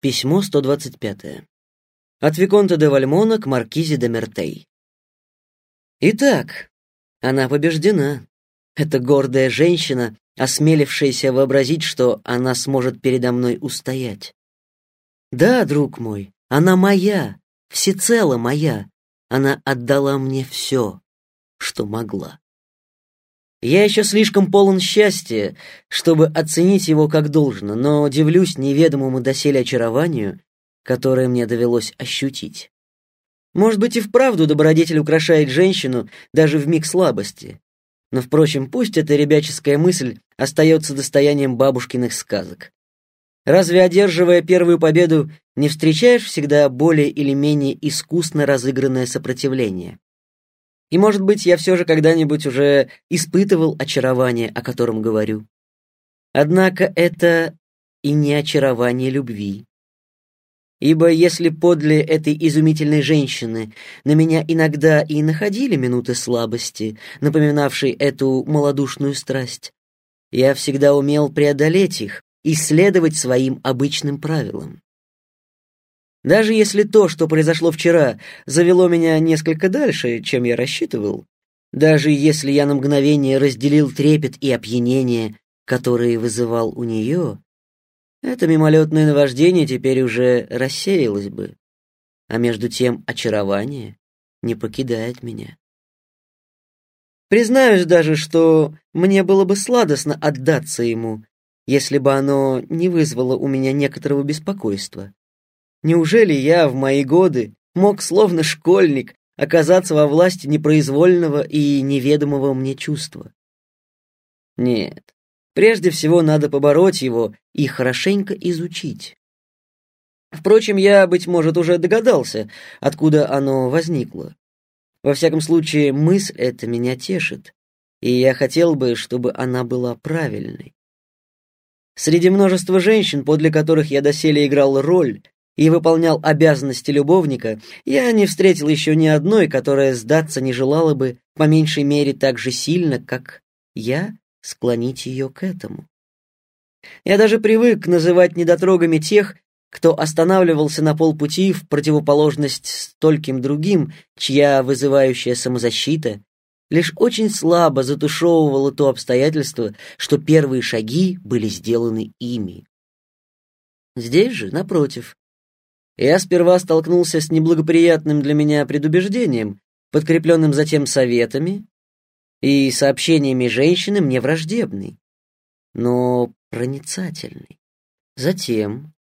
Письмо 125. От Виконта де Вальмона к Маркизе де Мертей. Итак, она побеждена. Это гордая женщина, осмелившаяся вообразить, что она сможет передо мной устоять. Да, друг мой, она моя, всецело моя. Она отдала мне все, что могла. Я еще слишком полон счастья, чтобы оценить его как должно, но удивлюсь неведомому доселе очарованию, которое мне довелось ощутить. Может быть, и вправду добродетель украшает женщину даже в миг слабости. Но, впрочем, пусть эта ребяческая мысль остается достоянием бабушкиных сказок. Разве, одерживая первую победу, не встречаешь всегда более или менее искусно разыгранное сопротивление? И, может быть, я все же когда-нибудь уже испытывал очарование, о котором говорю. Однако это и не очарование любви. Ибо если подле этой изумительной женщины на меня иногда и находили минуты слабости, напоминавшие эту малодушную страсть, я всегда умел преодолеть их и следовать своим обычным правилам. Даже если то, что произошло вчера, завело меня несколько дальше, чем я рассчитывал, даже если я на мгновение разделил трепет и опьянение, которые вызывал у нее, это мимолетное наваждение теперь уже рассеялось бы, а между тем очарование не покидает меня. Признаюсь даже, что мне было бы сладостно отдаться ему, если бы оно не вызвало у меня некоторого беспокойства. Неужели я в мои годы мог, словно школьник, оказаться во власти непроизвольного и неведомого мне чувства? Нет, прежде всего надо побороть его и хорошенько изучить. Впрочем, я, быть может, уже догадался, откуда оно возникло. Во всяком случае, мысль эта меня тешит, и я хотел бы, чтобы она была правильной. Среди множества женщин, подле которых я доселе играл роль, и выполнял обязанности любовника, я не встретил еще ни одной, которая сдаться не желала бы, по меньшей мере, так же сильно, как я, склонить ее к этому. Я даже привык называть недотрогами тех, кто останавливался на полпути в противоположность стольким другим, чья вызывающая самозащита лишь очень слабо затушевывала то обстоятельство, что первые шаги были сделаны ими. Здесь же, напротив, я сперва столкнулся с неблагоприятным для меня предубеждением, подкрепленным затем советами и сообщениями женщины мне враждебной, но проницательной. Затем,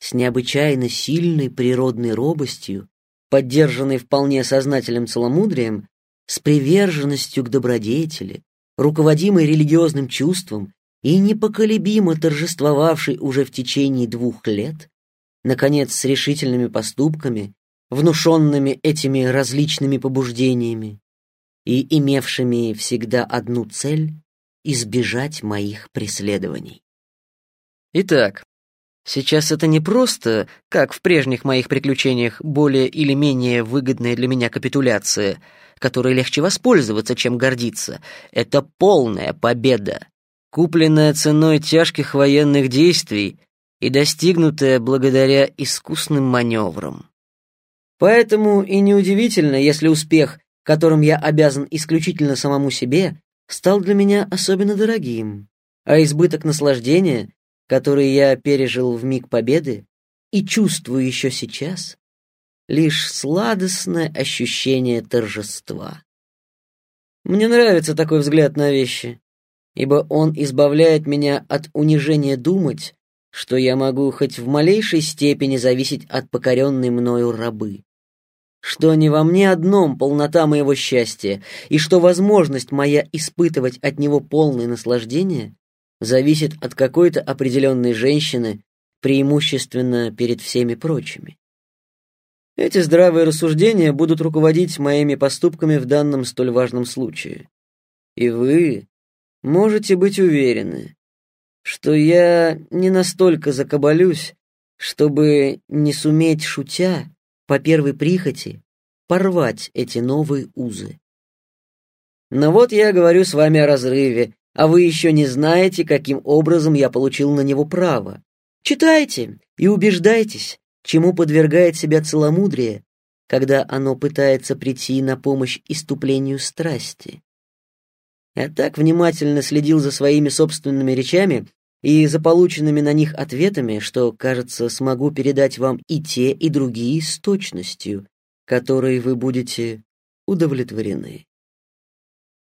с необычайно сильной природной робостью, поддержанной вполне сознательным целомудрием, с приверженностью к добродетели, руководимой религиозным чувством и непоколебимо торжествовавшей уже в течение двух лет, наконец, с решительными поступками, внушенными этими различными побуждениями и имевшими всегда одну цель — избежать моих преследований. Итак, сейчас это не просто, как в прежних моих приключениях, более или менее выгодная для меня капитуляция, которой легче воспользоваться, чем гордиться. Это полная победа, купленная ценой тяжких военных действий и достигнутое благодаря искусным маневрам. Поэтому и неудивительно, если успех, которым я обязан исключительно самому себе, стал для меня особенно дорогим, а избыток наслаждения, который я пережил в миг победы и чувствую еще сейчас, лишь сладостное ощущение торжества. Мне нравится такой взгляд на вещи, ибо он избавляет меня от унижения думать, что я могу хоть в малейшей степени зависеть от покоренной мною рабы, что не во мне одном полнота моего счастья, и что возможность моя испытывать от него полное наслаждение зависит от какой-то определенной женщины, преимущественно перед всеми прочими. Эти здравые рассуждения будут руководить моими поступками в данном столь важном случае. И вы можете быть уверены, что я не настолько закабалюсь, чтобы не суметь, шутя, по первой прихоти, порвать эти новые узы. Но вот я говорю с вами о разрыве, а вы еще не знаете, каким образом я получил на него право. Читайте и убеждайтесь, чему подвергает себя целомудрие, когда оно пытается прийти на помощь иступлению страсти. Я так внимательно следил за своими собственными речами и за полученными на них ответами, что, кажется, смогу передать вам и те, и другие с точностью, которой вы будете удовлетворены.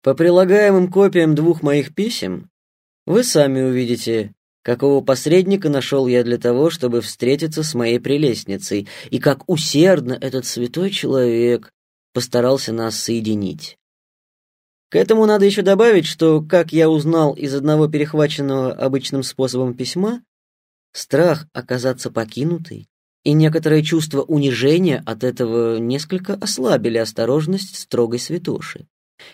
По прилагаемым копиям двух моих писем вы сами увидите, какого посредника нашел я для того, чтобы встретиться с моей прелестницей, и как усердно этот святой человек постарался нас соединить. К этому надо еще добавить, что, как я узнал из одного перехваченного обычным способом письма, страх оказаться покинутой и некоторое чувство унижения от этого несколько ослабили осторожность строгой святоши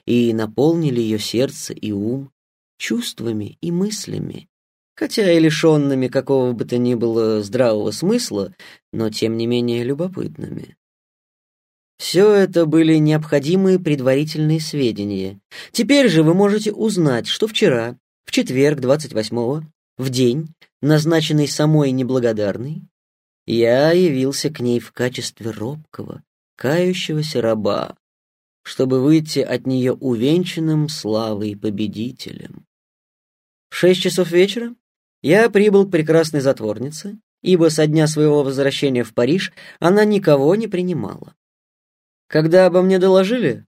и наполнили ее сердце и ум чувствами и мыслями, хотя и лишенными какого бы то ни было здравого смысла, но тем не менее любопытными. Все это были необходимые предварительные сведения. Теперь же вы можете узнать, что вчера, в четверг 28-го, в день, назначенный самой неблагодарной, я явился к ней в качестве робкого, кающегося раба, чтобы выйти от нее увенчанным славой победителем. В шесть часов вечера я прибыл к прекрасной затворнице, ибо со дня своего возвращения в Париж она никого не принимала. Когда обо мне доложили,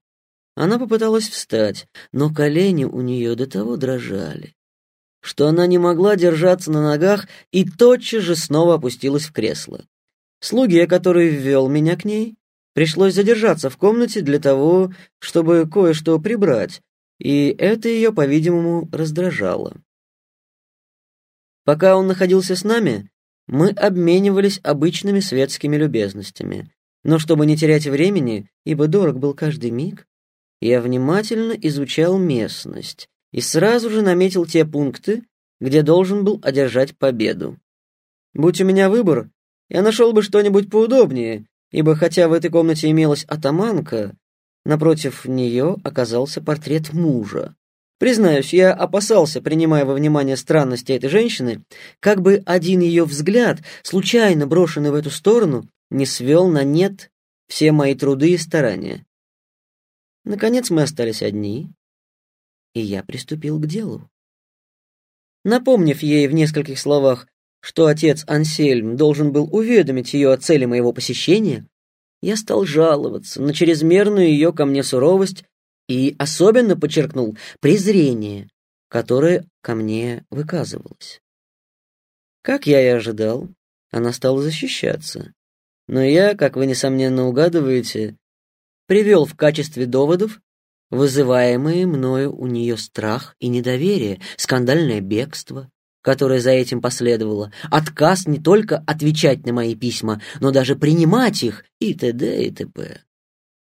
она попыталась встать, но колени у нее до того дрожали, что она не могла держаться на ногах и тотчас же снова опустилась в кресло. Слуге, который ввел меня к ней, пришлось задержаться в комнате для того, чтобы кое-что прибрать, и это ее, по-видимому, раздражало. Пока он находился с нами, мы обменивались обычными светскими любезностями, но чтобы не терять времени, ибо дорог был каждый миг, я внимательно изучал местность и сразу же наметил те пункты, где должен был одержать победу. Будь у меня выбор, я нашел бы что-нибудь поудобнее, ибо хотя в этой комнате имелась атаманка, напротив нее оказался портрет мужа. Признаюсь, я опасался, принимая во внимание странности этой женщины, как бы один ее взгляд, случайно брошенный в эту сторону, не свел на нет все мои труды и старания. Наконец мы остались одни, и я приступил к делу. Напомнив ей в нескольких словах, что отец Ансельм должен был уведомить ее о цели моего посещения, я стал жаловаться на чрезмерную ее ко мне суровость и особенно подчеркнул презрение, которое ко мне выказывалось. Как я и ожидал, она стала защищаться, но я, как вы, несомненно, угадываете, привел в качестве доводов вызываемые мною у нее страх и недоверие, скандальное бегство, которое за этим последовало, отказ не только отвечать на мои письма, но даже принимать их и т.д. и т.п.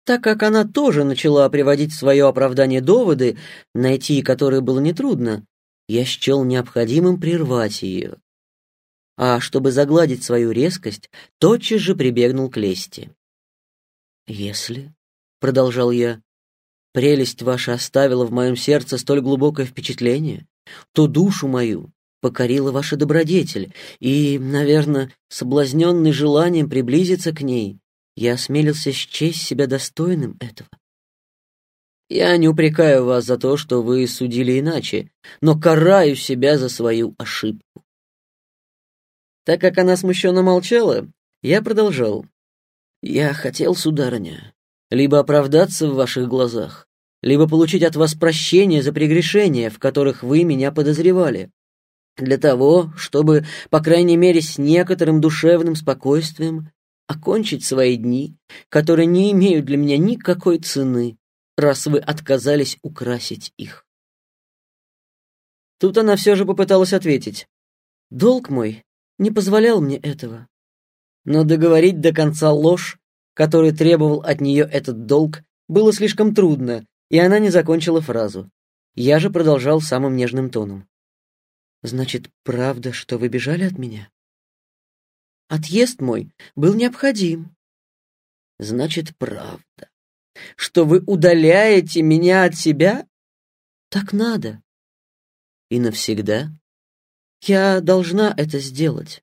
Так как она тоже начала приводить в свое оправдание доводы, найти которые было нетрудно, я счел необходимым прервать ее а чтобы загладить свою резкость, тотчас же прибегнул к лести. «Если, — продолжал я, — прелесть ваша оставила в моем сердце столь глубокое впечатление, то душу мою покорила ваша добродетель, и, наверное, соблазненный желанием приблизиться к ней, я осмелился счесть себя достойным этого. Я не упрекаю вас за то, что вы судили иначе, но караю себя за свою ошибку. Так как она смущенно молчала, я продолжал. «Я хотел, сударыня, либо оправдаться в ваших глазах, либо получить от вас прощение за прегрешения, в которых вы меня подозревали, для того, чтобы, по крайней мере, с некоторым душевным спокойствием окончить свои дни, которые не имеют для меня никакой цены, раз вы отказались украсить их». Тут она все же попыталась ответить. «Долг мой не позволял мне этого. Но договорить до конца ложь, который требовал от нее этот долг, было слишком трудно, и она не закончила фразу. Я же продолжал самым нежным тоном. «Значит, правда, что вы бежали от меня?» «Отъезд мой был необходим». «Значит, правда, что вы удаляете меня от себя?» «Так надо». «И навсегда?» Я должна это сделать.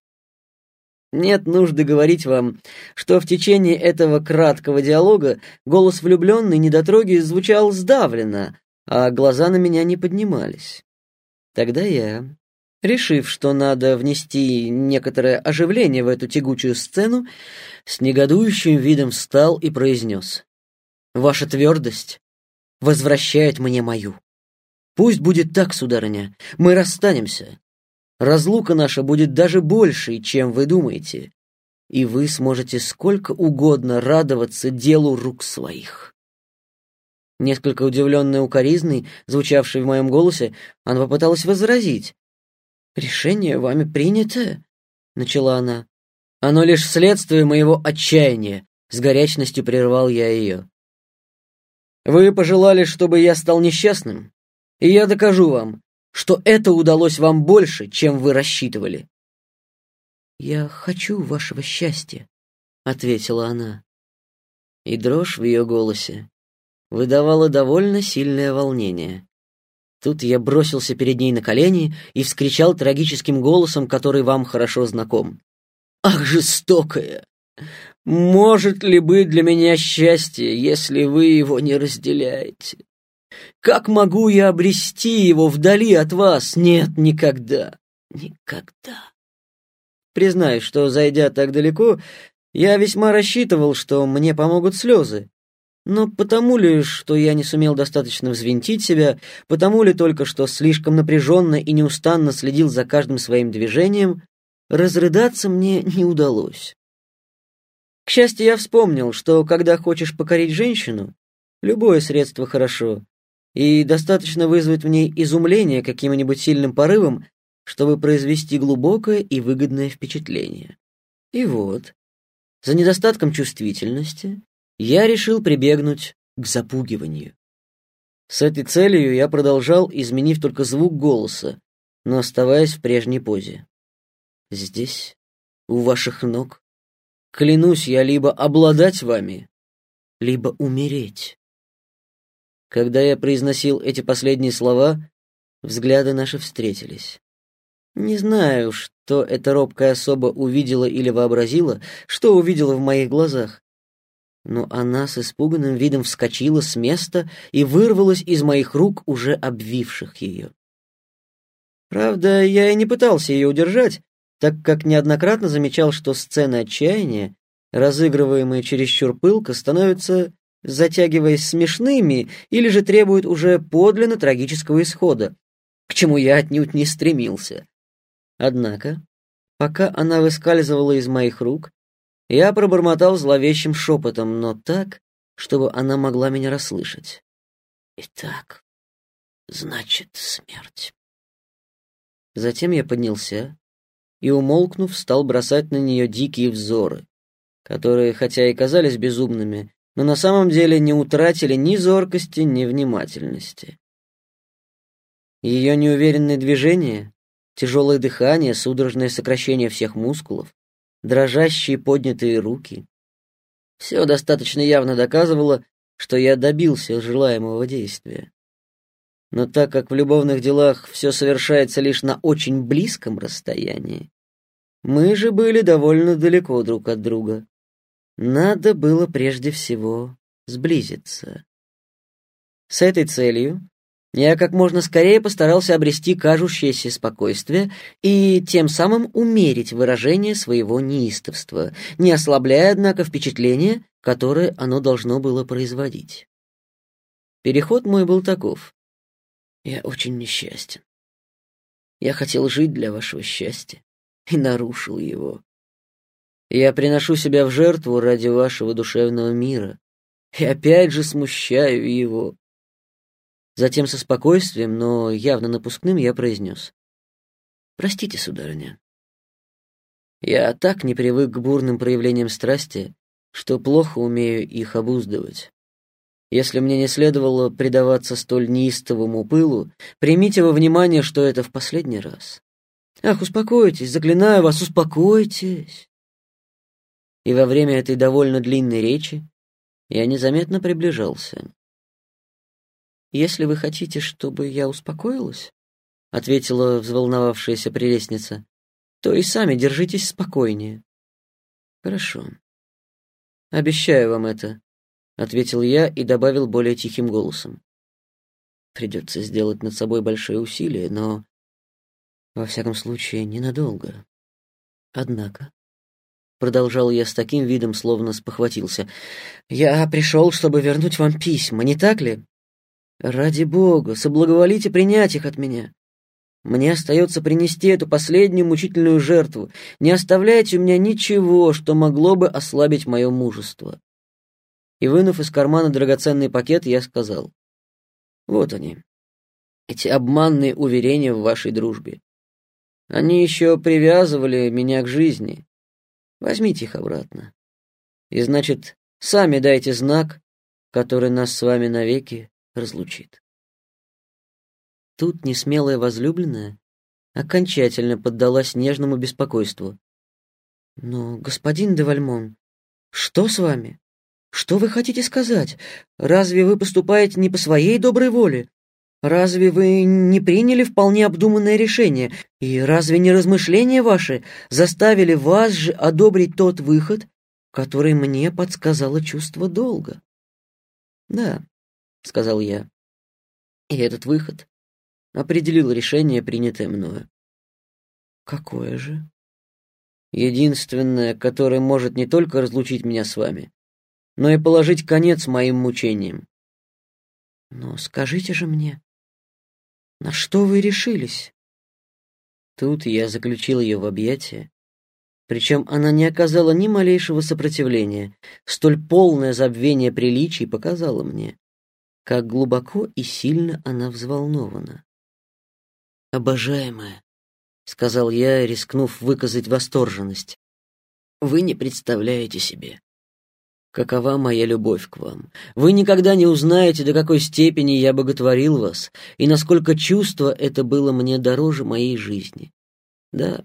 Нет нужды говорить вам, что в течение этого краткого диалога голос влюбленной недотроги звучал сдавленно, а глаза на меня не поднимались. Тогда я, решив, что надо внести некоторое оживление в эту тягучую сцену, с негодующим видом встал и произнес. «Ваша твердость возвращает мне мою. Пусть будет так, сударыня, мы расстанемся, Разлука наша будет даже большей, чем вы думаете, и вы сможете сколько угодно радоваться делу рук своих. Несколько удивленная укоризной, звучавшей в моем голосе, она попыталась возразить. «Решение вами принято?» — начала она. «Оно лишь следствие моего отчаяния», — с горячностью прервал я ее. «Вы пожелали, чтобы я стал несчастным, и я докажу вам, что это удалось вам больше, чем вы рассчитывали. «Я хочу вашего счастья», — ответила она. И дрожь в ее голосе выдавала довольно сильное волнение. Тут я бросился перед ней на колени и вскричал трагическим голосом, который вам хорошо знаком. «Ах, жестокая! Может ли быть для меня счастье, если вы его не разделяете? Как могу я обрести его вдали от вас? Нет, никогда. Никогда. Признаюсь, что, зайдя так далеко, я весьма рассчитывал, что мне помогут слезы. Но потому ли, что я не сумел достаточно взвинтить себя, потому ли только, что слишком напряженно и неустанно следил за каждым своим движением, разрыдаться мне не удалось. К счастью, я вспомнил, что когда хочешь покорить женщину, любое средство хорошо, и достаточно вызвать в ней изумление каким-нибудь сильным порывом, чтобы произвести глубокое и выгодное впечатление. И вот, за недостатком чувствительности, я решил прибегнуть к запугиванию. С этой целью я продолжал, изменив только звук голоса, но оставаясь в прежней позе. Здесь, у ваших ног, клянусь я либо обладать вами, либо умереть. Когда я произносил эти последние слова, взгляды наши встретились. Не знаю, что эта робкая особа увидела или вообразила, что увидела в моих глазах. Но она с испуганным видом вскочила с места и вырвалась из моих рук, уже обвивших ее. Правда, я и не пытался ее удержать, так как неоднократно замечал, что сцены отчаяния, разыгрываемые чересчур пылко, становятся затягиваясь смешными, или же требуют уже подлинно трагического исхода, к чему я отнюдь не стремился. Однако, пока она выскальзывала из моих рук, я пробормотал зловещим шепотом, но так, чтобы она могла меня расслышать. «Итак, значит, смерть». Затем я поднялся и, умолкнув, стал бросать на нее дикие взоры, которые, хотя и казались безумными, но на самом деле не утратили ни зоркости, ни внимательности. Ее неуверенные движения, тяжелое дыхание, судорожное сокращение всех мускулов, дрожащие поднятые руки — все достаточно явно доказывало, что я добился желаемого действия. Но так как в любовных делах все совершается лишь на очень близком расстоянии, мы же были довольно далеко друг от друга. Надо было прежде всего сблизиться. С этой целью я как можно скорее постарался обрести кажущееся спокойствие и тем самым умерить выражение своего неистовства, не ослабляя, однако, впечатление, которое оно должно было производить. Переход мой был таков. Я очень несчастен. Я хотел жить для вашего счастья и нарушил его. Я приношу себя в жертву ради вашего душевного мира. И опять же смущаю его. Затем со спокойствием, но явно напускным, я произнес. «Простите, сударыня. Я так не привык к бурным проявлениям страсти, что плохо умею их обуздывать. Если мне не следовало предаваться столь неистовому пылу, примите во внимание, что это в последний раз. Ах, успокойтесь, заклинаю вас, успокойтесь и во время этой довольно длинной речи я незаметно приближался. «Если вы хотите, чтобы я успокоилась», — ответила взволновавшаяся прелестница, «то и сами держитесь спокойнее. Хорошо. Обещаю вам это, ответил я и добавил более тихим голосом. Придется сделать над собой большое усилие, но во всяком случае ненадолго. Однако, продолжал я с таким видом, словно спохватился, я пришел, чтобы вернуть вам письма, не так ли? Ради бога, соблаговолите принять их от меня. Мне остается принести эту последнюю мучительную жертву. Не оставляйте у меня ничего, что могло бы ослабить мое мужество. И вынув из кармана драгоценный пакет, я сказал: "Вот они. Эти обманные уверения в вашей дружбе. Они еще привязывали меня к жизни. Возьмите их обратно. И значит, сами дайте знак, который нас с вами навеки разлучит". Тут несмелая возлюбленная окончательно поддалась нежному беспокойству. «Но, господин де Вальмон, что с вами? Что вы хотите сказать? Разве вы поступаете не по своей доброй воле? Разве вы не приняли вполне обдуманное решение? И разве не размышления ваши заставили вас же одобрить тот выход, который мне подсказало чувство долга?» «Да», — сказал я, — «и этот выход определил решение, принятое мною. Какое же? Единственное, которое может не только разлучить меня с вами, но и положить конец моим мучениям. Но скажите же мне, на что вы решились? Тут я заключил ее в объятия, причем она не оказала ни малейшего сопротивления. Столь полное забвение приличий показало мне, как глубоко и сильно она взволнована. «Обожаемая», — сказал я, рискнув выказать восторженность, — «вы не представляете себе, какова моя любовь к вам. Вы никогда не узнаете, до какой степени я боготворил вас, и насколько чувство это было мне дороже моей жизни. Да,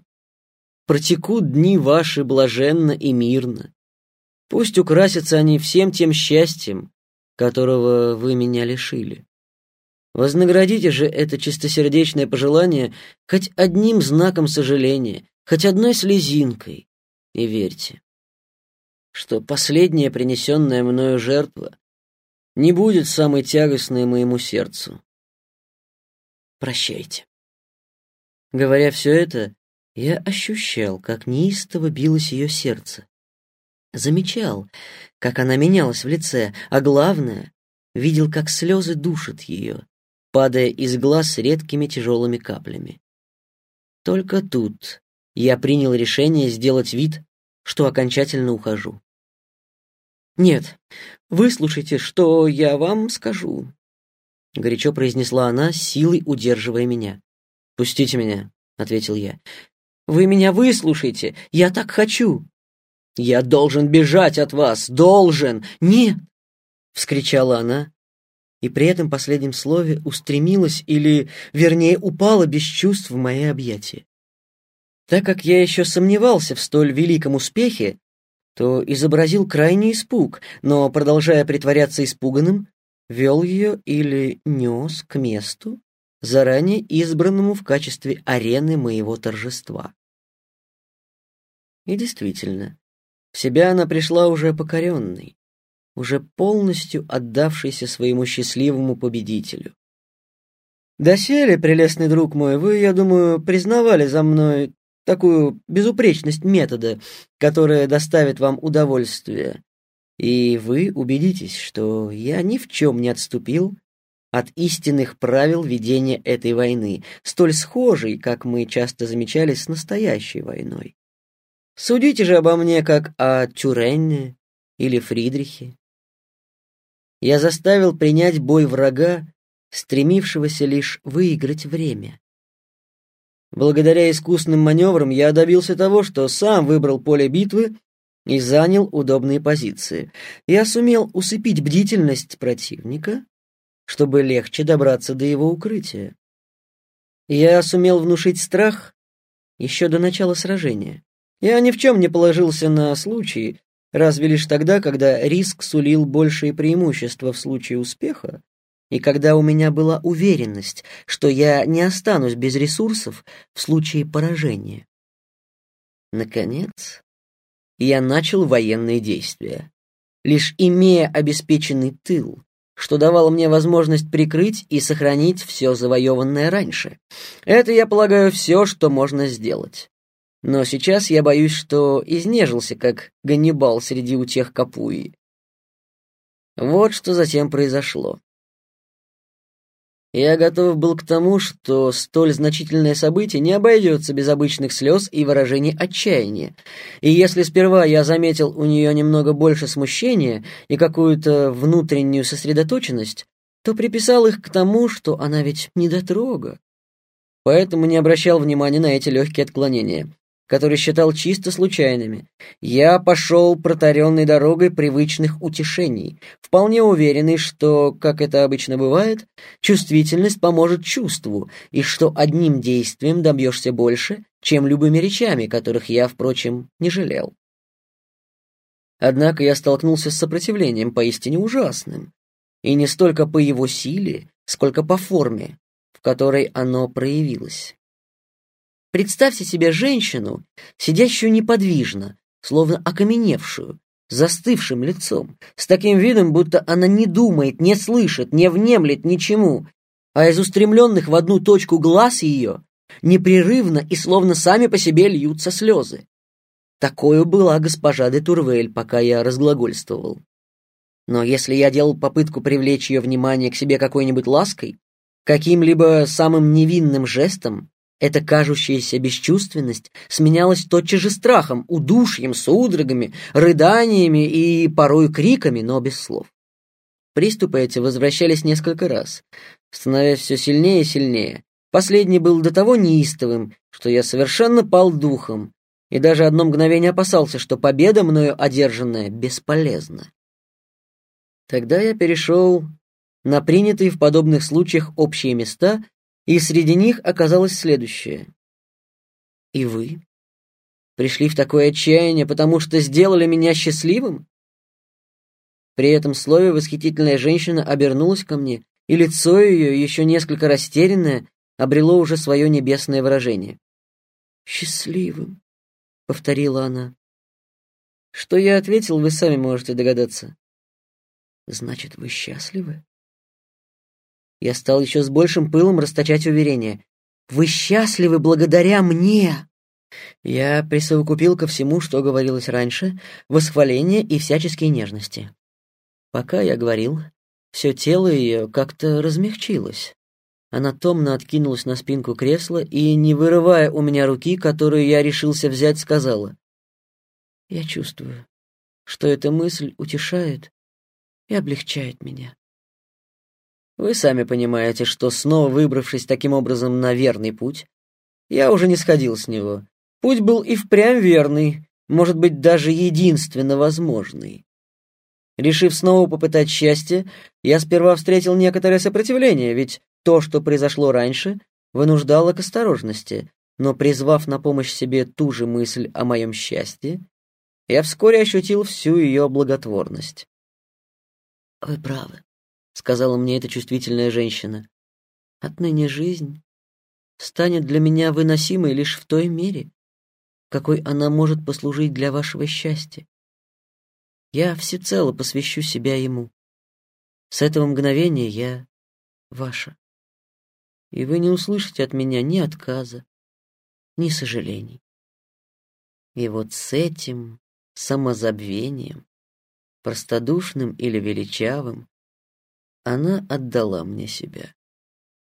протекут дни ваши блаженно и мирно. Пусть украсятся они всем тем счастьем, которого вы меня лишили. Вознаградите же это чистосердечное пожелание хоть одним знаком сожаления, хоть одной слезинкой. И верьте, что последняя принесенная мною жертва не будет самой тягостной моему сердцу. Прощайте. Говоря все это, я ощущал, как неистово билось ее сердце. Замечал, как она менялась в лице, а главное, видел, как слезы душат ее, падая из глаз редкими тяжелыми каплями. Только тут я принял решение сделать вид, что окончательно ухожу. «Нет, выслушайте, что я вам скажу», — горячо произнесла она, силой удерживая меня. «Пустите меня», — ответил я. «Вы меня выслушайте, я так хочу». «Я должен бежать от вас, должен!» «Нет!» — вскричала она, и при этом последнем слове устремилась или, вернее, упала без чувств в мои объятия. Так как я еще сомневался в столь великом успехе, то изобразил крайний испуг, но, продолжая притворяться испуганным, вел ее или нес к месту, заранее избранному в качестве арены моего торжества. И действительно, в себя она пришла уже покоренной, уже полностью отдавшийся своему счастливому победителю. «Доселе, прелестный друг мой, вы, я думаю, признавали за мной такую безупречность метода, которая доставит вам удовольствие, и вы убедитесь, что я ни в чем не отступил от истинных правил ведения этой войны, столь схожей, как мы часто замечали, с настоящей войной. Судите же обо мне как о Тюренне или Фридрихе, я заставил принять бой врага, стремившегося лишь выиграть время. Благодаря искусным маневрам я добился того, что сам выбрал поле битвы и занял удобные позиции. Я сумел усыпить бдительность противника, чтобы легче добраться до его укрытия. Я сумел внушить страх еще до начала сражения. Я ни в чем не положился на случай, Разве лишь тогда, когда риск сулил большие преимущества в случае успеха, и когда у меня была уверенность, что я не останусь без ресурсов в случае поражения. Наконец, я начал военные действия. Лишь имея обеспеченный тыл, что давало мне возможность прикрыть и сохранить все завоеванное раньше. Это, я полагаю, все, что можно сделать. Но сейчас я боюсь, что изнежился, как Ганнибал среди утех Капуи. Вот что затем произошло. Я готов был к тому, что столь значительное событие не обойдется без обычных слез и выражений отчаяния. И если сперва я заметил у нее немного больше смущения и какую-то внутреннюю сосредоточенность, то приписал их к тому, что она ведь недотрога. Поэтому не обращал внимания на эти легкие отклонения который считал чисто случайными. Я пошел протаренной дорогой привычных утешений, вполне уверенный, что, как это обычно бывает, чувствительность поможет чувству, и что одним действием добьешься больше, чем любыми речами, которых я, впрочем, не жалел. Однако я столкнулся с сопротивлением поистине ужасным, и не столько по его силе, сколько по форме, в которой оно проявилось. Представьте себе женщину, сидящую неподвижно, словно окаменевшую, застывшим лицом, с таким видом, будто она не думает, не слышит, не внемлет ничему, а из устремленных в одну точку глаз ее непрерывно и словно сами по себе льются слезы. Такою была госпожа де Турвель, пока я разглагольствовал. Но если я делал попытку привлечь ее внимание к себе какой-нибудь лаской, каким-либо самым невинным жестом, эта кажущаяся бесчувственность сменялась тотчас же страхом, удушьем, судорогами, рыданиями и порой криками, но без слов. Приступы эти возвращались несколько раз, становясь все сильнее и сильнее. Последний был до того неистовым, что я совершенно пал духом, и даже одно мгновение опасался, что победа мною одержанная бесполезна. Тогда я перешел на принятые в подобных случаях общие места и среди них оказалось следующее. «И вы? Пришли в такое отчаяние, потому что сделали меня счастливым?» При этом слове восхитительная женщина обернулась ко мне, и лицо ее, еще несколько растерянное, обрело уже свое небесное выражение. «Счастливым», — повторила она. Что я ответил, вы сами можете догадаться. «Значит, вы счастливы?» Я стал еще с большим пылом расточать уверения. «Вы счастливы благодаря мне!» Я присовокупил ко всему, что говорилось раньше, восхваление и всяческие нежности. Пока я говорил, все тело ее как-то размягчилось. Она томно откинулась на спинку кресла и, не вырывая у меня руки, которую я решился взять, сказала. «Я чувствую, что эта мысль утешает и облегчает меня. Вы сами понимаете, что снова выбравшись таким образом на верный путь, я уже не сходил с него. Путь был и впрямь верный, может быть, даже единственно возможный. Решив снова попытать счастье, я сперва встретил некоторое сопротивление, ведь то, что произошло раньше, вынуждало к осторожности, но призвав на помощь себе ту же мысль о моем счастье, я вскоре ощутил всю ее благотворность. «Вы правы», сказала мне эта чувствительная женщина. Отныне жизнь станет для меня выносимой лишь в той мере, какой она может послужить для вашего счастья. Я всецело посвящу себя ему. С этого мгновения я ваша. И вы не услышите от меня ни отказа, ни сожалений. И вот с этим самозабвением, простодушным или величавым, она отдала мне себя,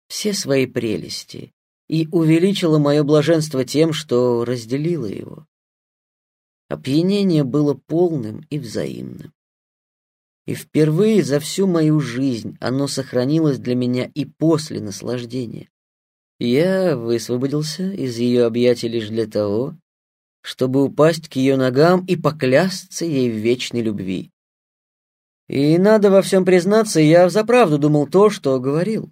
все свои прелести, и увеличила мое блаженство тем, что разделила его. Опьянение было полным и взаимным. И впервые за всю мою жизнь оно сохранилось для меня и после наслаждения. Я высвободился из ее объятий лишь для того, чтобы упасть к ее ногам и поклясться ей в вечной любви. И надо во всем признаться, я взаправду думал то, что говорил.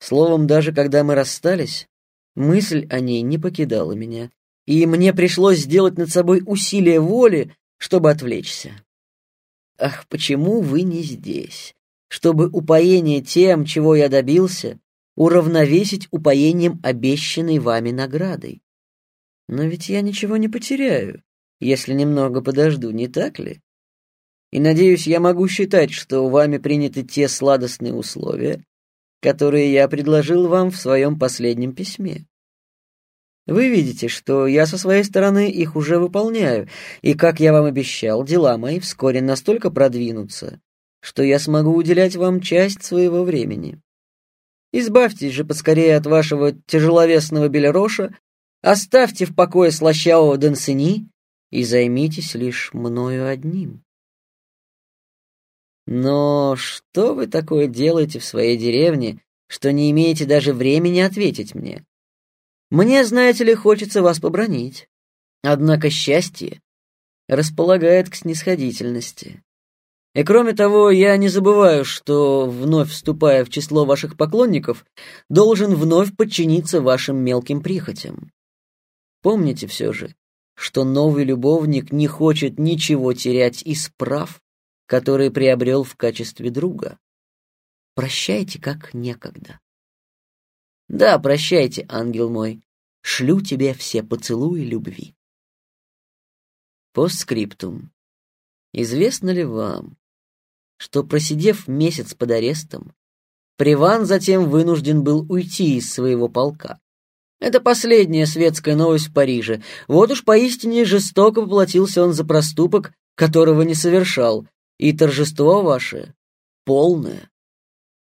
Словом, даже когда мы расстались, мысль о ней не покидала меня, и мне пришлось сделать над собой усилие воли, чтобы отвлечься. Ах, почему вы не здесь? Чтобы упоение тем, чего я добился, уравновесить упоением обещанной вами наградой. Но ведь я ничего не потеряю, если немного подожду, не так ли? И, надеюсь, я могу считать, что вами приняты те сладостные условия, которые я предложил вам в своем последнем письме. Вы видите, что я со своей стороны их уже выполняю, и, как я вам обещал, дела мои вскоре настолько продвинутся, что я смогу уделять вам часть своего времени. Избавьтесь же поскорее от вашего тяжеловесного белероша, оставьте в покое слащавого Дансини и займитесь лишь мною одним. Но что вы такое делаете в своей деревне, что не имеете даже времени ответить мне? Мне, знаете ли, хочется вас побронить. Однако счастье располагает к снисходительности. И кроме того, я не забываю, что, вновь вступая в число ваших поклонников, должен вновь подчиниться вашим мелким прихотям. Помните все же, что новый любовник не хочет ничего терять из прав, которые приобрел в качестве друга. Прощайте, как некогда. Да, прощайте, ангел мой, шлю тебе все поцелуи любви. Постскриптум. Известно ли вам, что, просидев месяц под арестом, Приван затем вынужден был уйти из своего полка. Это последняя светская новость в Париже. Вот уж поистине жестоко поплатился он за проступок, которого не совершал, и торжество ваше полное.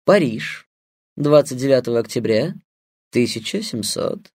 Париж, 29 октября 1700.